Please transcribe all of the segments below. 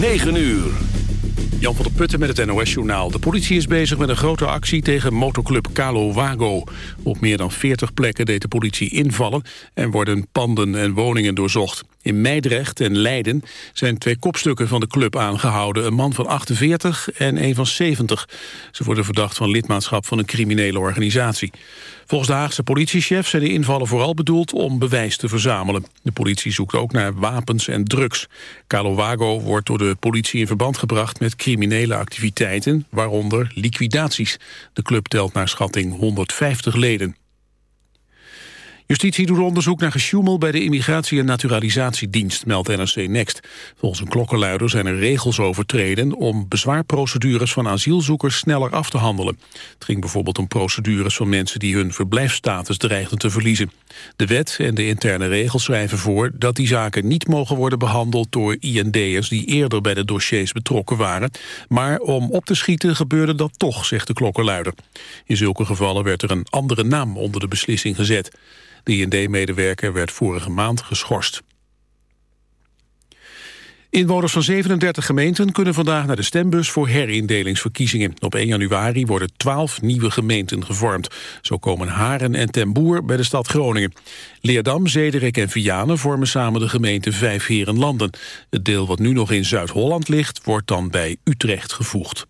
9 uur. Jan van der Putten met het NOS-journaal. De politie is bezig met een grote actie tegen motoclub Calo Wago. Op meer dan 40 plekken deed de politie invallen... en worden panden en woningen doorzocht. In Meidrecht en Leiden zijn twee kopstukken van de club aangehouden. Een man van 48 en een van 70. Ze worden verdacht van lidmaatschap van een criminele organisatie. Volgens de Haagse politiechef zijn de invallen vooral bedoeld om bewijs te verzamelen. De politie zoekt ook naar wapens en drugs. Calo Wago wordt door de politie in verband gebracht met criminele activiteiten, waaronder liquidaties. De club telt naar schatting 150 leden. Justitie doet onderzoek naar gesjoemel bij de Immigratie- en Naturalisatiedienst, meldt NRC Next. Volgens een klokkenluider zijn er regels overtreden om bezwaarprocedures van asielzoekers sneller af te handelen. Het ging bijvoorbeeld om procedures van mensen die hun verblijfsstatus dreigden te verliezen. De wet en de interne regels schrijven voor dat die zaken niet mogen worden behandeld door IND'ers die eerder bij de dossiers betrokken waren. Maar om op te schieten gebeurde dat toch, zegt de klokkenluider. In zulke gevallen werd er een andere naam onder de beslissing gezet. De IND-medewerker werd vorige maand geschorst. Inwoners van 37 gemeenten kunnen vandaag naar de stembus voor herindelingsverkiezingen. Op 1 januari worden 12 nieuwe gemeenten gevormd. Zo komen Haren en Ten Boer bij de stad Groningen. Leerdam, Zederik en Vianen vormen samen de gemeente Vijfherenlanden. Het deel wat nu nog in Zuid-Holland ligt, wordt dan bij Utrecht gevoegd.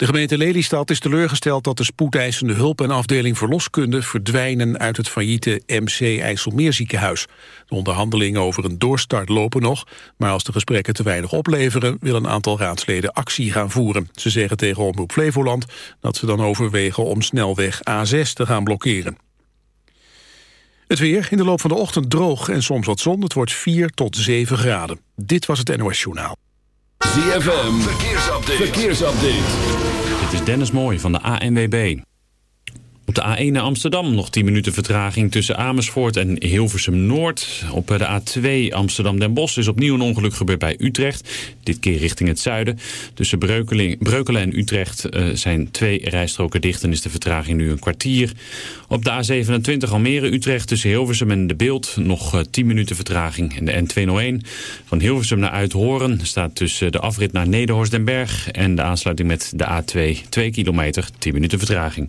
De gemeente Lelystad is teleurgesteld dat de spoedeisende hulp en afdeling verloskunde verdwijnen uit het failliete MC IJsselmeerziekenhuis. De onderhandelingen over een doorstart lopen nog, maar als de gesprekken te weinig opleveren wil een aantal raadsleden actie gaan voeren. Ze zeggen tegen Omroep Flevoland dat ze dan overwegen om snelweg A6 te gaan blokkeren. Het weer in de loop van de ochtend droog en soms wat zon. Het wordt 4 tot 7 graden. Dit was het NOS Journaal. ZFM, verkeersupdate. verkeersupdate. Dit is Dennis Mooij van de ANWB. Op de A1 naar Amsterdam nog 10 minuten vertraging tussen Amersfoort en Hilversum Noord. Op de A2 Amsterdam-Den Bosch is opnieuw een ongeluk gebeurd bij Utrecht. Dit keer richting het zuiden. Tussen Breukelen en Utrecht uh, zijn twee rijstroken dicht en is de vertraging nu een kwartier. Op de A27 Almere-Utrecht tussen Hilversum en De Beeld nog uh, 10 minuten vertraging. En de N201 van Hilversum naar Uithoren staat tussen de afrit naar Nederhorst den Berg en de aansluiting met de A2 2 kilometer 10 minuten vertraging.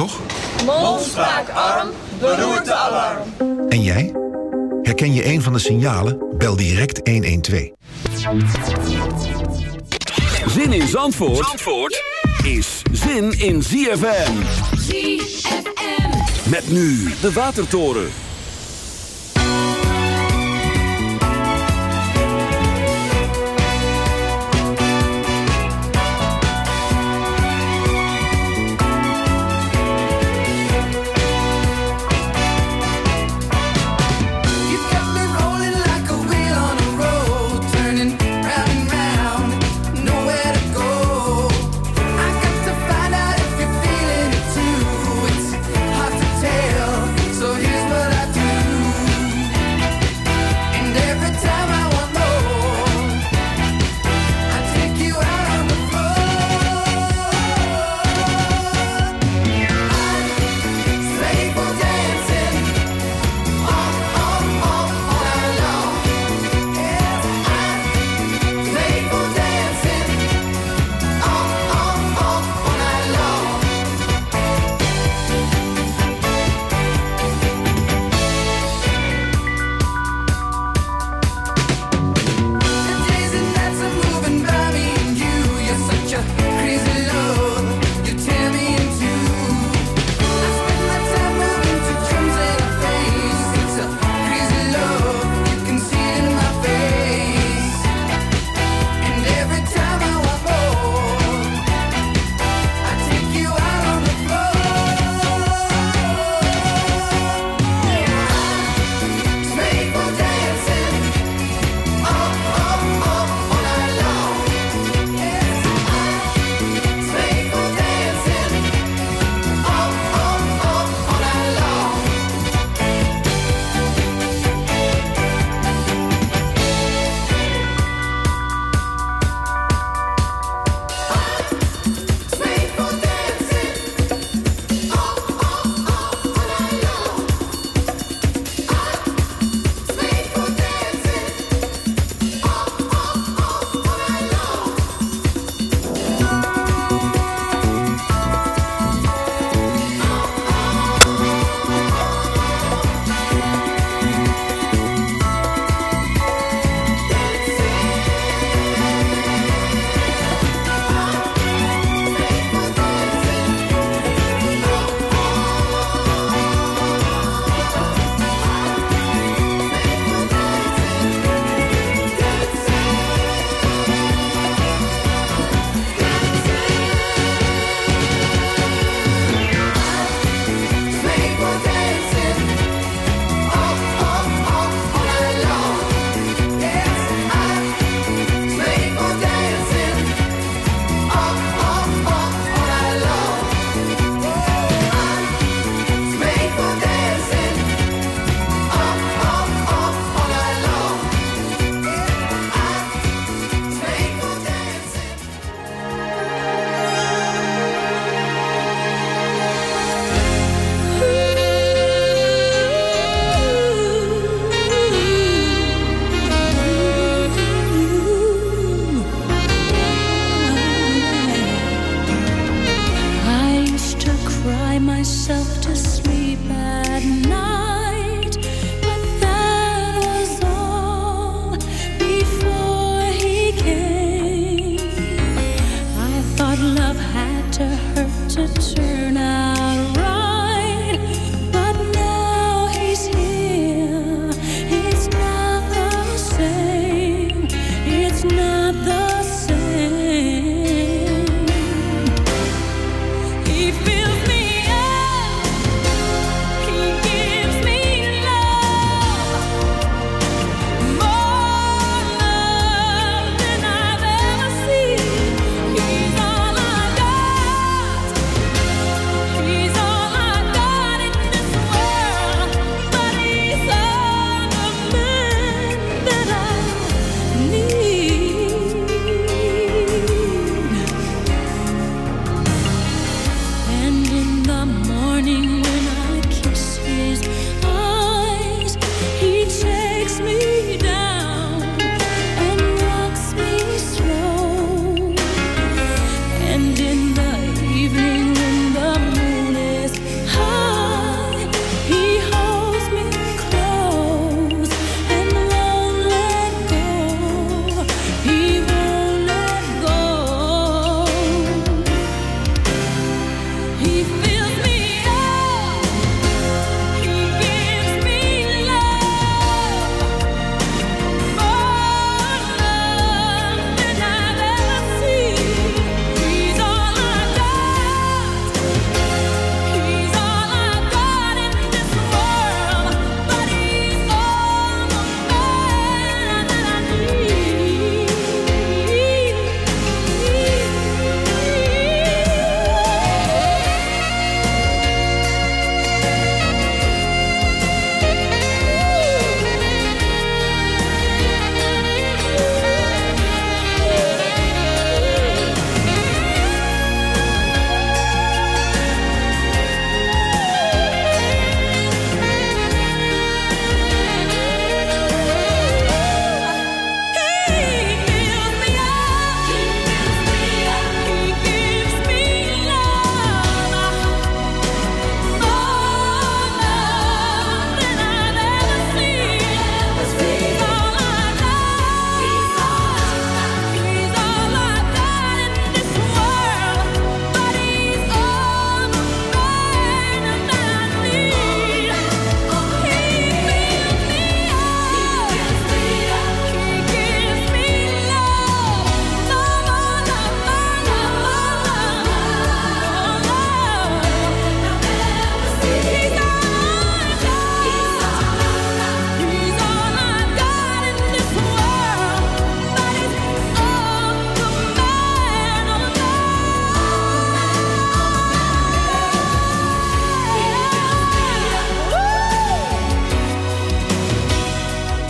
Toch? Mond, spraak, arm, beroerte, alarm. En jij? Herken je een van de signalen? Bel direct 112. Zin in Zandvoort, Zandvoort is zin in ZFM. ZFM. Met nu de Watertoren.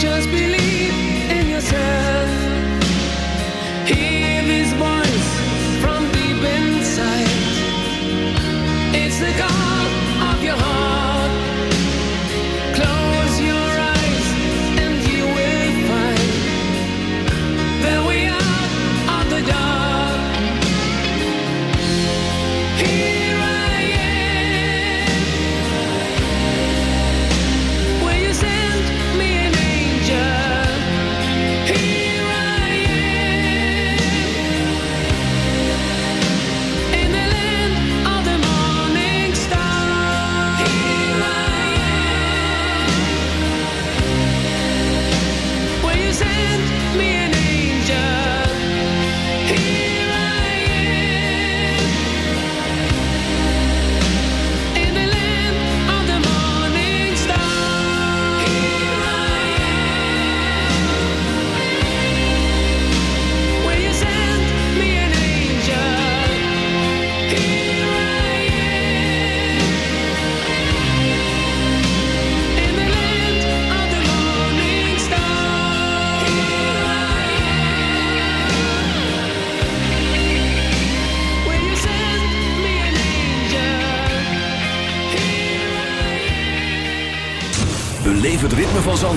Just believe in yourself. Hear this voice from deep inside. It's.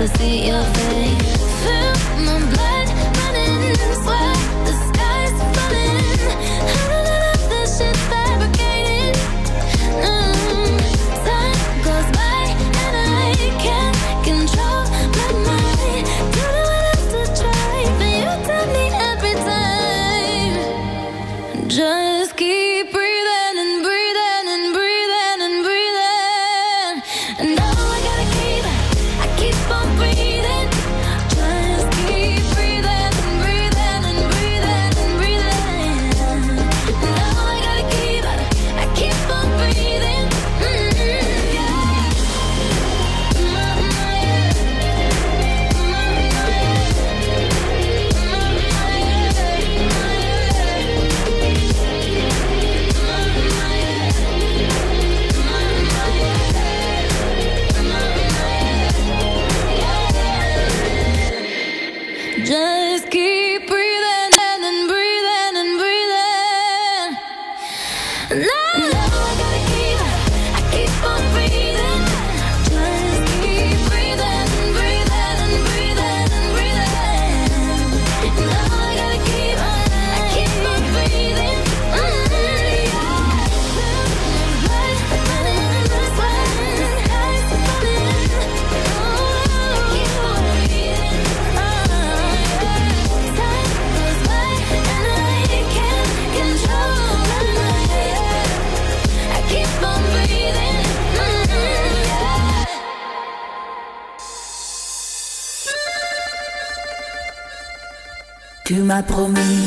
To see your face. Promis.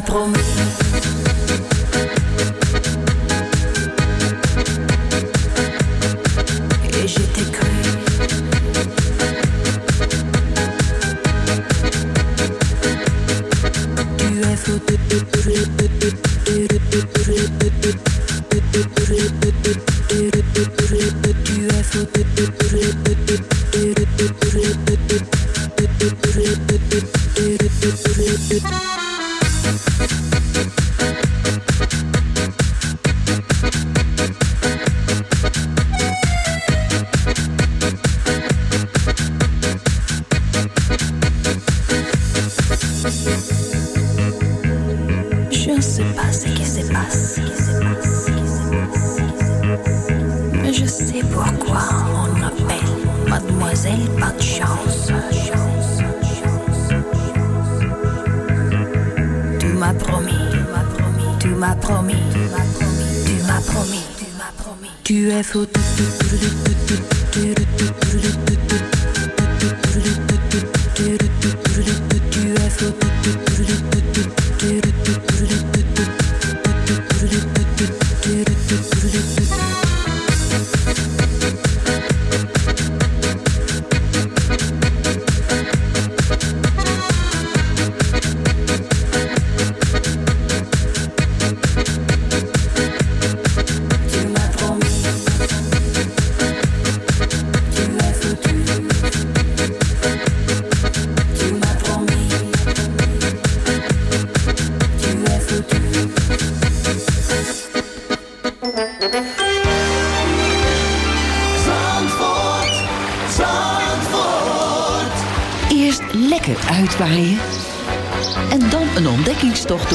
Promis.